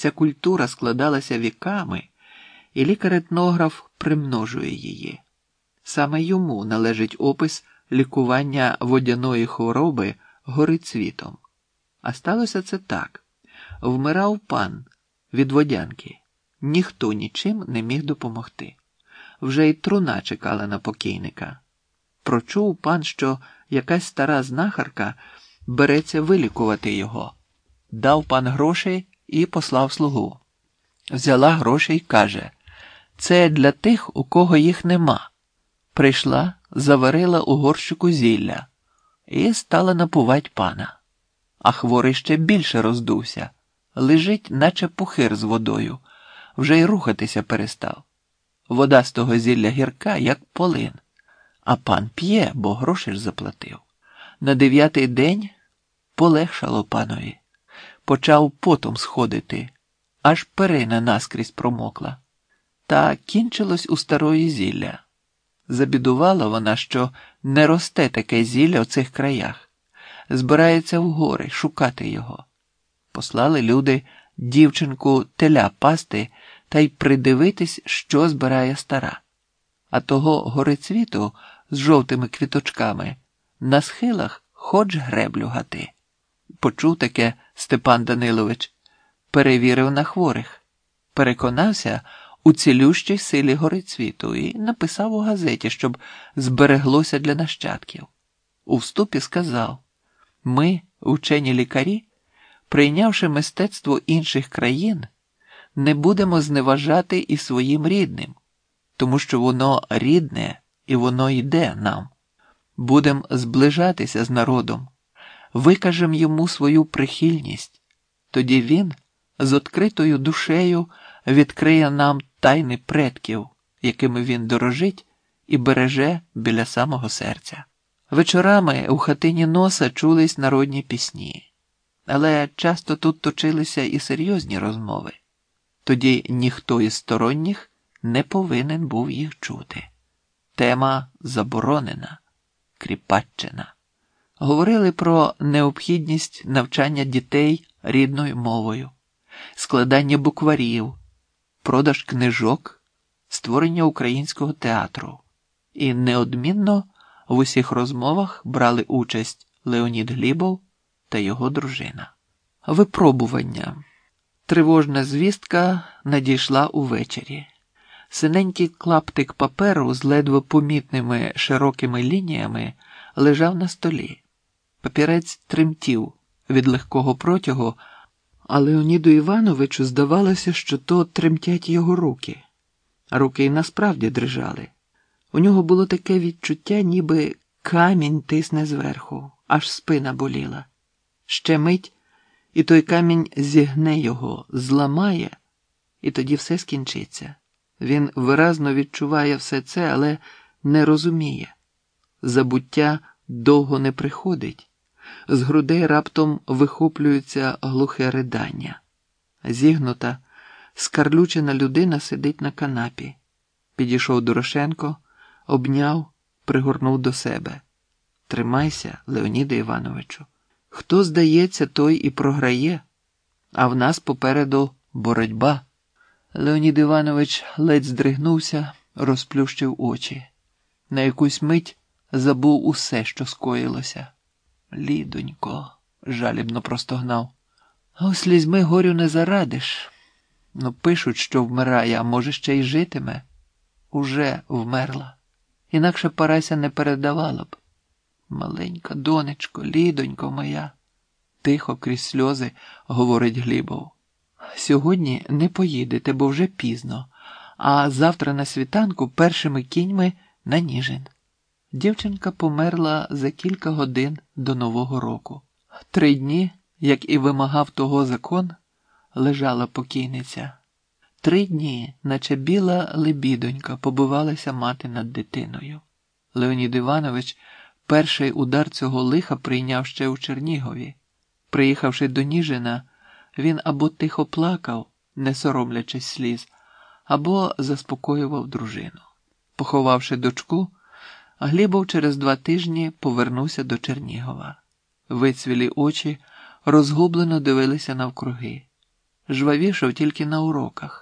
Ця культура складалася віками, і лікар-етнограф примножує її. Саме йому належить опис лікування водяної хвороби горицвітом. А сталося це так: вмирав пан від водянки, ніхто нічим не міг допомогти. Вже й труна чекала на покійника. Прочув пан, що якась стара знахарка береться вилікувати його. Дав пан грошей і послав слугу. Взяла гроші й каже: Це для тих, у кого їх нема. Прийшла, заварила у горщику зілля і стала напувати пана. А хворий ще більше роздувся, лежить, наче пухир з водою, вже й рухатися перестав. Вода з того зілля гірка, як полин, а пан п'є, бо гроші ж заплатив. На дев'ятий день полегшало панові, почав потом сходити, аж перина наскрізь промокла. Та кінчилось у старої зілля. Забідувала вона, що не росте таке зілля в цих краях, збирається в гори шукати його. Послали люди дівчинку теля пасти та й придивитись, що збирає стара. А того горицвіту з жовтими квіточками на схилах хоч греблю гати. Почув таке Степан Данилович, перевірив на хворих, переконався у цілющій силі горицвіту і написав у газеті, щоб збереглося для нащадків. У вступі сказав: ми, учені лікарі, прийнявши мистецтво інших країн, не будемо зневажати і своїм рідним, тому що воно рідне і воно йде нам. Будемо зближатися з народом, викажемо йому свою прихильність, тоді він з відкритою душею відкриє нам тайни предків, якими він дорожить і береже біля самого серця. Вечорами у хатині носа чулись народні пісні, але часто тут точилися і серйозні розмови. Тоді ніхто із сторонніх не повинен був їх чути. Тема заборонена, кріпаччина. Говорили про необхідність навчання дітей рідною мовою, складання букварів, продаж книжок, створення українського театру. І неодмінно в усіх розмовах брали участь Леонід Глібов та його дружина. Випробування. Тривожна звістка надійшла увечері. Синенький клаптик паперу з ледве помітними широкими лініями лежав на столі. Папірець тремтів від легкого протягу, а Леоніду Івановичу здавалося, що то тремтять його руки. Руки й насправді дрижали. У нього було таке відчуття, ніби камінь тисне зверху, аж спина боліла. Ще мить, і той камінь зігне його, зламає, і тоді все скінчиться. Він виразно відчуває все це, але не розуміє. Забуття довго не приходить, з грудей раптом вихоплюється глухе ридання. Зігнута, скарлючена людина сидить на канапі. Підійшов Дорошенко, обняв, пригорнув до себе. Тримайся, Леоніде Івановичу. Хто здається, той і програє, а в нас попереду боротьба. Леонід Іванович ледь здригнувся, розплющив очі. На якусь мить забув усе, що скоїлося. Лідонько, жалібно простогнав. А слізьми горю не зарадиш. Ну, пишуть, що вмирає, а може, ще й житиме. Уже вмерла. Інакше Парася не передавала б. Маленька донечко, лідонько моя, тихо крізь сльози говорить Глібов. Сьогодні не поїдете, бо вже пізно, а завтра на світанку першими кіньми на Ніжин. Дівчинка померла за кілька годин до Нового року. Три дні, як і вимагав того закон, лежала покійниця. Три дні, наче біла лебідонька, побивалася мати над дитиною. Леонід Іванович перший удар цього лиха прийняв ще у Чернігові. Приїхавши до Ніжина, він або тихо плакав, не соромлячись сліз, або заспокоював дружину. Поховавши дочку, Глібов через два тижні повернувся до Чернігова. Вицвілі очі розгублено дивилися навкруги. жвавішав тільки на уроках.